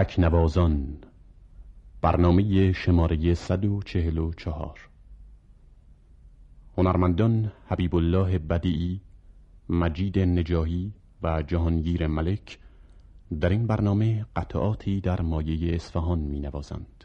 تکنوازان برنامه شماره 144 هنرمندان حبیب الله بدیعی مجید نجاهی و جهانگیر ملک در این برنامه قطعاتی در مایه اصفهان می نوازند.